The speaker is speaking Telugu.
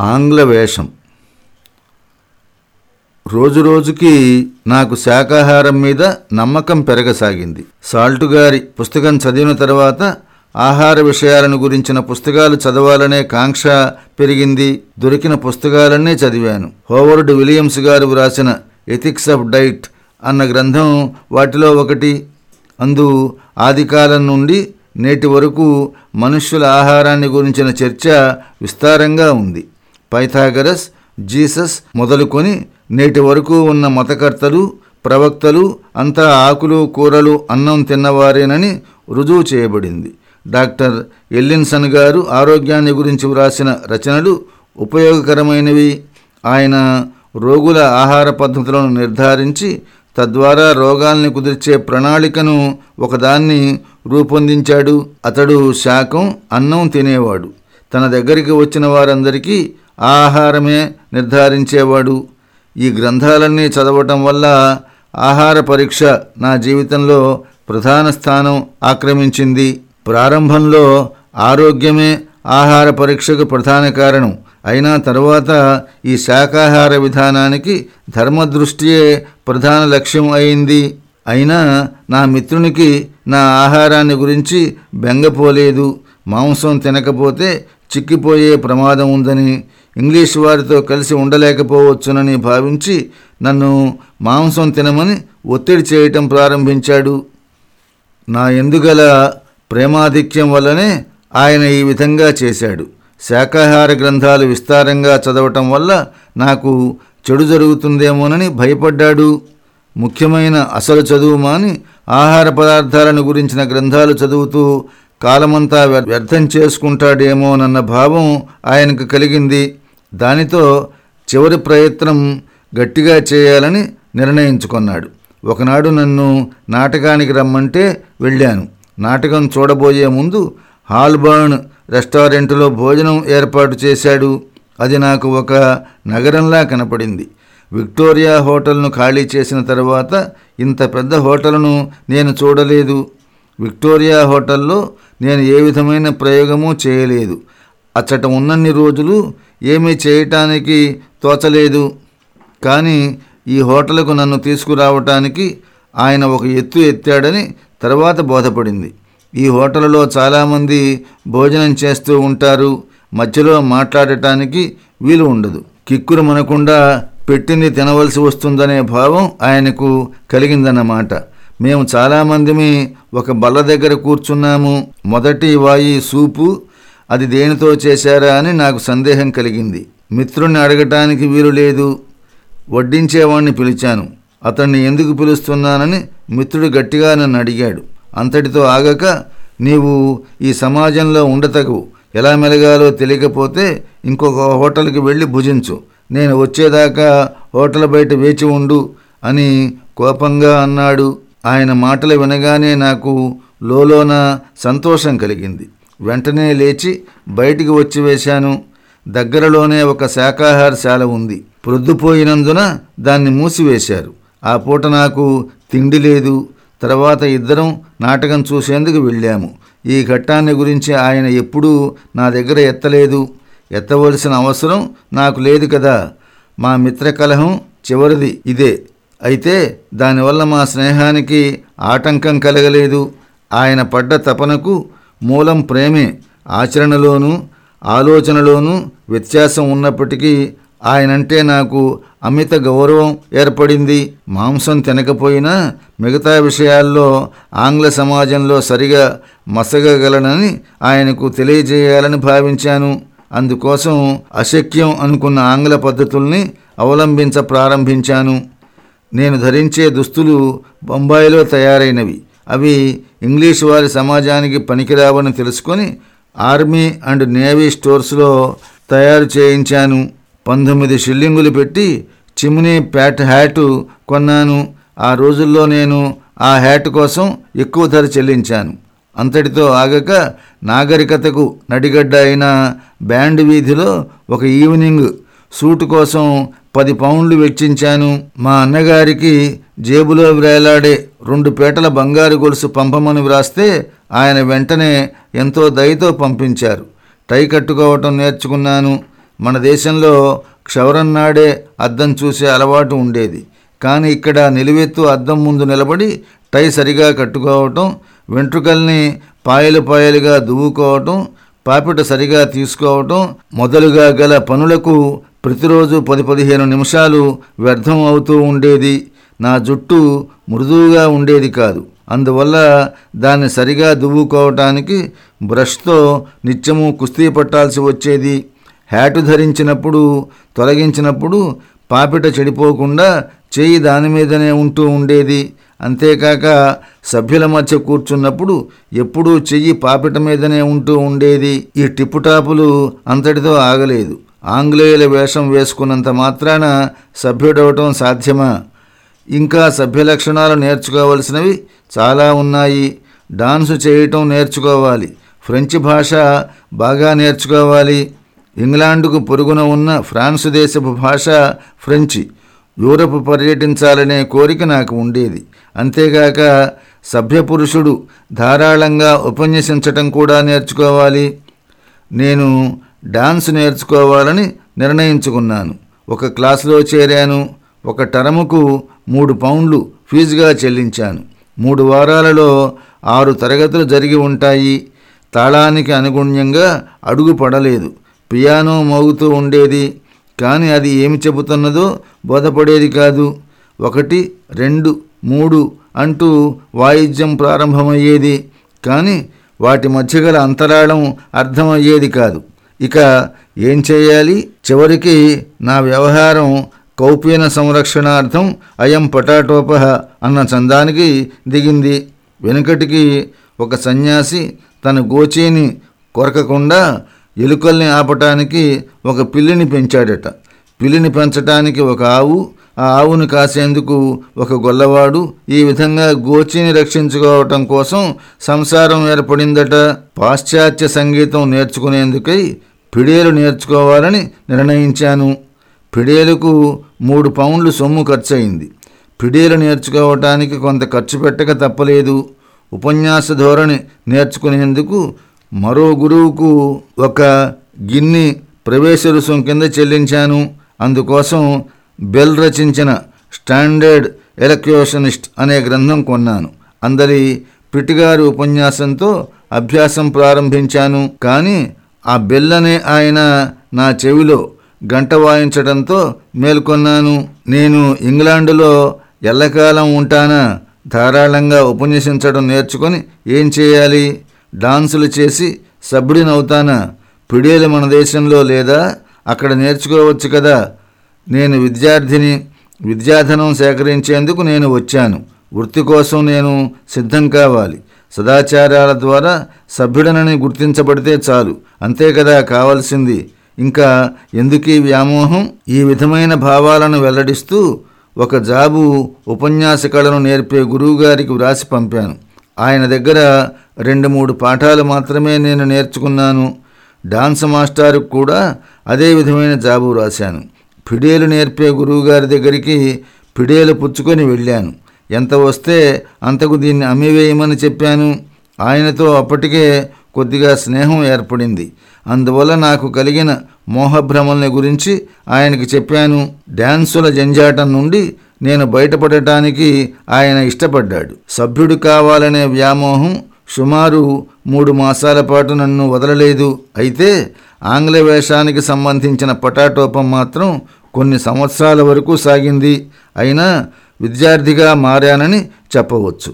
ఆంగ్ల వేషం. రోజురోజుకి నాకు శాకాహారం మీద నమ్మకం పెరగసాగింది. సాల్టు గారి పుస్తకం చదివిన తర్వాత ఆహార విషయాలను గురించిన పుస్తకాలు చదవాలనే కాంక్ష పెరిగింది. దొరికిన పుస్తకాలన్నీ చదివాను. హోవర్డ్ విలియమ్స్ గారు వ్రాసిన ఎథిక్స్ ఆఫ్ డైట్ అన్న గ్రంథం వాటిలో ఒకటి. అందు ఆదికాలం నుండి నేటి వరకు మనుష్యుల ఆహారాన్ని గురించిన చర్చ విస్తారంగా ఉంది. పైథాగరస్ జీసస్ మొదలుకొని నేటి వరకు ఉన్న మతకర్తలు ప్రవక్తలు అంతా ఆకులు కూరలు అన్నం తిన్నవారేనని రుజువు చేయబడింది. డాక్టర్ ఎల్లిన్సన్ గారు ఆరోగ్యాన్ని గురించి వ్రాసిన రచనలు ఉపయోగకరమైనవి. ఆయన రోగుల ఆహార పద్ధతులను నిర్ధారించి తద్వారా రోగాల్ని కుదిర్చే ప్రణాళికను ఒకదాన్ని రూపొందించాడు. అతడు శాకం అన్నం తినేవాడు. తన దగ్గరికి వచ్చిన వారందరికీ ఆహారమే నిర్ధారించేవాడు. ఈ గ్రంథాలన్నీ చదవటం వల్ల ఆహార పరీక్ష నా జీవితంలో ప్రధాన స్థానం ఆక్రమించింది. ప్రారంభంలో ఆరోగ్యమే ఆహార పరీక్షకు ప్రధాన కారణం. అయినా తరువాత ఈ శాకాహార విధానానికి ధర్మదృష్టియే ప్రధాన లక్ష్యం అయింది. అయినా నా మిత్రునికి నా ఆహారాన్ని గురించి బెంగపోలేదు. మాంసం తినకపోతే చిక్కిపోయే ప్రమాదం ఉందని ఇంగ్లీష్ వారితో కలిసి ఉండలేకపోవచ్చునని భావించి నన్ను మాంసం తినమని ఒత్తిడి చేయటం ప్రారంభించాడు. నా ఎందుగల ప్రేమాధిక్యం వల్లనే ఆయన ఈ విధంగా చేశాడు. శాకాహార గ్రంథాలు విస్తారంగా చదవటం వల్ల నాకు చెడు జరుగుతుందేమోనని భయపడ్డాడు. ముఖ్యమైన అసలు చదువు మాని ఆహార పదార్థాలను గురించిన గ్రంథాలు చదువుతూ కాలమంతా వ్యర్థం చేసుకుంటాడేమోనన్న భావం ఆయనకు కలిగింది. దానితో చివరి ప్రయత్నం గట్టిగా చేయాలని నిర్ణయించుకున్నాడు. ఒకనాడు నన్ను నాటకానికి రమ్మంటే వెళ్ళాను. నాటకం చూడబోయే ముందు హాల్బర్న్ రెస్టారెంట్లో భోజనం ఏర్పాటు చేశాడు. అది నాకు ఒక నగరంలా కనపడింది. విక్టోరియా హోటల్ను ఖాళీ చేసిన తర్వాత ఇంత పెద్ద హోటల్ను నేను చూడలేదు. విక్టోరియా హోటల్లో నేను ఏ విధమైన ప్రయోగము చేయలేదు. అచ్చట ఉన్నన్ని రోజులు ఏమీ చేయటానికి తోచలేదు. కానీ ఈ హోటల్కు నన్ను తీసుకురావటానికి ఆయన ఒక ఎత్తు ఎత్తాడని తర్వాత బోధపడింది. ఈ హోటల్లో చాలామంది భోజనం చేస్తూ ఉంటారు. మధ్యలో మాట్లాడటానికి వీలు ఉండదు. కిక్కురు మనకుండా పెట్టింది తినవలసి వస్తుందనే భావం ఆయనకు కలిగిందన్నమాట. మేము చాలామందిమి ఒక బల్ల దగ్గర కూర్చున్నాము. మొదటి వాయి సూపు అది దేనితో చేశారా అని నాకు సందేహం కలిగింది. మిత్రుణ్ణి అడగటానికి వీలు లేదు. వడ్డించేవాణ్ణి పిలిచాను. అతన్ని ఎందుకు పిలుస్తున్నానని మిత్రుడు గట్టిగా నన్ను అడిగాడు. అంతటితో ఆగక నీవు ఈ సమాజంలో ఉండతగు ఎలా మెలగాలో తెలియకపోతే ఇంకొక హోటల్కి వెళ్ళి భుజించు. నేను వచ్చేదాకా హోటల్ బయట వేచి ఉండు అని కోపంగా అన్నాడు. ఆయన మాటలు వినగానే నాకు లోలోన సంతోషం కలిగింది. వెంటనే లేచి బయటికి వచ్చి వేశాను. దగ్గరలోనే ఒక శాఖాహారశాల ఉంది. ప్రొద్దుపోయినందున దాన్ని మూసివేశారు. ఆ పూట నాకు తిండి లేదు. తర్వాత ఇద్దరం నాటకం చూసేందుకు వెళ్ళాము. ఈ ఘట్టాన్ని గురించి ఆయన ఎప్పుడూ నా దగ్గర ఎత్తలేదు. ఎత్తవలసిన అవసరం నాకు లేదు కదా. మా మిత్ర కలహం చివరిది ఇదే. అయితే దానివల్ల మా స్నేహానికి ఆటంకం కలగలేదు. ఆయన పడ్డ తపనకు మూలం ప్రేమే ఆచరణలోనూ ఆలోచనలోనూ వ్యత్యాసం ఉన్నప్పటికీ ఆయనంటే నాకు అమిత గౌరవం ఏర్పడింది. మాంసం తినకపోయినా మిగతా విషయాల్లో ఆంగ్ల సమాజంలో సరిగా మసగగలనని ఆయనకు తెలియజేయాలని భావించాను. అందుకోసం అశక్యం అనుకున్న ఆంగ్ల పద్ధతుల్ని అవలంబించ ప్రారంభించాను. నేను ధరించే దుస్తులు బొంబాయిలో తయారైనవి. అవి ఇంగ్లీష్ వారి సమాజానికి పనికిరావని తెలుసుకొని ఆర్మీ అండ్ నేవీ స్టోర్స్లో తయారు చేయించాను. పంతొమ్మిది షిల్లింగులు పెట్టి చిమ్నీ ప్యాట్ హ్యాటు కొన్నాను. ఆ రోజుల్లో నేను ఆ హ్యాట్ కోసం ఎక్కువ ధర చెల్లించాను. అంతటితో ఆగక నాగరికతకు నడిగడ్డ అయిన బ్యాండ్ వీధిలో ఒక ఈవినింగ్ సూటు కోసం పది పౌండ్లు వెచ్చించాను. మా అన్నగారికి జేబులో వ్రేలాడే రెండు పేటల బంగారు గొలుసు పంపమని వ్రాస్తే ఆయన వెంటనే ఎంతో దయతో పంపించారు. టై కట్టుకోవటం నేర్చుకున్నాను. మన దేశంలో క్షవరం నాడే అద్దం చూసే అలవాటు ఉండేది. కానీ ఇక్కడ నిలువెత్తు అద్దం ముందు నిలబడి టై సరిగా కట్టుకోవటం వెంట్రుకల్ని పాయలు పాయలుగా దువ్వుకోవటం పాపిట సరిగా తీసుకోవటం మొదలుగా గల పనులకు ప్రతిరోజు పది పదిహేను నిమిషాలు వ్యర్థం అవుతూ ఉండేది. నా జుట్టు మృదువుగా ఉండేది కాదు. అందువల్ల దాన్ని సరిగా దువ్వుకోవటానికి బ్రష్తో నిత్యము కుస్తీ పట్టాల్సి వచ్చేది. హ్యాటు ధరించినప్పుడు తొలగించినప్పుడు పాపిట చెడిపోకుండా చేయి దాని మీదనే ఉంటూ ఉండేది. అంతేకాక సభ్యుల మధ్య కూర్చున్నప్పుడు ఎప్పుడూ చెయ్యి పాపిట మీదనే ఉంటూ ఉండేది. ఈ టిప్పుటాపులు అంతటితో ఆగలేదు. ఆంగ్లేయుల వేషం వేసుకున్నంత మాత్రాన సభ్యుడవటం సాధ్యమా? ఇంకా సభ్య లక్షణాలు నేర్చుకోవలసినవి చాలా ఉన్నాయి. డాన్సు చేయటం నేర్చుకోవాలి. ఫ్రెంచ్ భాష బాగా నేర్చుకోవాలి. ఇంగ్లాండుకు పొరుగున ఉన్న ఫ్రాన్స్ దేశపు భాష ఫ్రెంచి. యూరప్ పర్యటించాలనే కోరిక నాకు ఉండేది. అంతేగాక సభ్యపురుషుడు ధారాళంగా ఉపన్యసించటం కూడా నేర్చుకోవాలి. నేను డాన్స్ నేర్చుకోవాలని నిర్ణయించుకున్నాను. ఒక క్లాసులో చేరాను. ఒక టర్ముకు మూడు పౌండ్లు ఫీజుగా చెల్లించాను. మూడు వారాలలో ఆరు తరగతులు జరిగి ఉంటాయి. తాళానికి అనుగుణ్యంగా అడుగు పడలేదు. పియానో మోగుతూ ఉండేది. కానీ అది ఏమి చెబుతున్నదో బోధపడేది కాదు. ఒకటి రెండు మూడు అంటూ వాయిద్యం ప్రారంభమయ్యేది. కానీ వాటి మధ్య గల అంతరాళం అర్థమయ్యేది కాదు. ఇక ఏం చేయాలి? చివరికి నా వ్యవహారం కౌపీన సంరక్షణార్థం అయం పటాటోపహ అన్న చందానికి దిగింది. వెనుకటికి ఒక సన్యాసి తన గోచీని కొరకకుండా ఎలుకల్ని ఆపటానికి ఒక పిల్లిని పెంచాడట. పిల్లిని పెంచటానికి ఒక ఆవు ఆ ఆవును కాసేందుకు ఒక గొల్లవాడు ఈ విధంగా గోచిని రక్షించుకోవటం కోసం సంసారం ఏర్పడిందట. పాశ్చాత్య సంగీతం నేర్చుకునేందుకై పిడేలు నేర్చుకోవాలని నిర్ణయించాను. పిడేలకు మూడు పౌండ్లు సొమ్ము ఖర్చయింది. పిడేలు నేర్చుకోవటానికి కొంత ఖర్చు పెట్టక తప్పలేదు. ఉపన్యాస ధోరణి నేర్చుకునేందుకు మరో గురువుకు ఒక గిన్ని ప్రవేశ రుసుం కింద చెల్లించాను. అందుకోసం బెల్ రచించిన స్టాండర్డ్ ఎలక్యూషనిస్ట్ అనే గ్రంథం కొన్నాను. అందరి పిటిగారి ఉపన్యాసంతో అభ్యాసం ప్రారంభించాను. కానీ ఆ బెల్ అనే ఆయన నా చెవిలో గంట వాయించడంతో మేల్కొన్నాను. నేను ఇంగ్లాండులో ఎల్లకాలం ఉంటానా? ధారాళంగా ఉపన్యసించడం నేర్చుకొని ఏం చేయాలి? డాన్సులు చేసి సభ్యుడినవుతానా? పిడేలు మన దేశంలో లేదా? అక్కడ నేర్చుకోవచ్చు కదా. నేను విద్యార్థిని. విద్యాధనం సేకరించేందుకు నేను వచ్చాను. వృత్తి కోసం నేను సిద్ధం కావాలి. సదాచారాల ద్వారా సభ్యుడనని గుర్తించబడితే చాలు. అంతే కదా కావాల్సింది. ఇంకా ఎందుకీ వ్యామోహం? ఈ విధమైన భావాలను వెల్లడిస్తూ ఒక జాబు ఉపన్యాస కళను నేర్పే గురువుగారికి వ్రాసి పంపాను. ఆయన దగ్గర రెండు మూడు పాఠాలు మాత్రమే నేను నేర్చుకున్నాను. డాన్స్ మాస్టారుకు కూడా అదే విధమైన జాబు రాశాను ఫిడేలు నేర్పే గురువుగారి దగ్గరికి ఫిడేలు పుచ్చుకొని వెళ్ళాను. ఎంత వస్తే అంతకు దీన్ని అమ్మివేయమని చెప్పాను. ఆయనతో అప్పటికే కొద్దిగా స్నేహం ఏర్పడింది. అందువల్ల నాకు కలిగిన మోహభ్రమల్ని గురించి ఆయనకి చెప్పాను. డ్యాన్సుల జంజాటం నుండి నేను బయటపడటానికి ఆయన ఇష్టపడ్డాడు. సభ్యుడు కావాలనే వ్యామోహం సుమారు మూడు మాసాల పాటు నన్ను వదలలేదు. అయితే ఆంగ్ల వేషానికి సంబంధించిన పటాటోపం మాత్రం కొన్ని సంవత్సరాల వరకు సాగింది. అయినా విద్యార్థిగా మారానని చెప్పవచ్చు.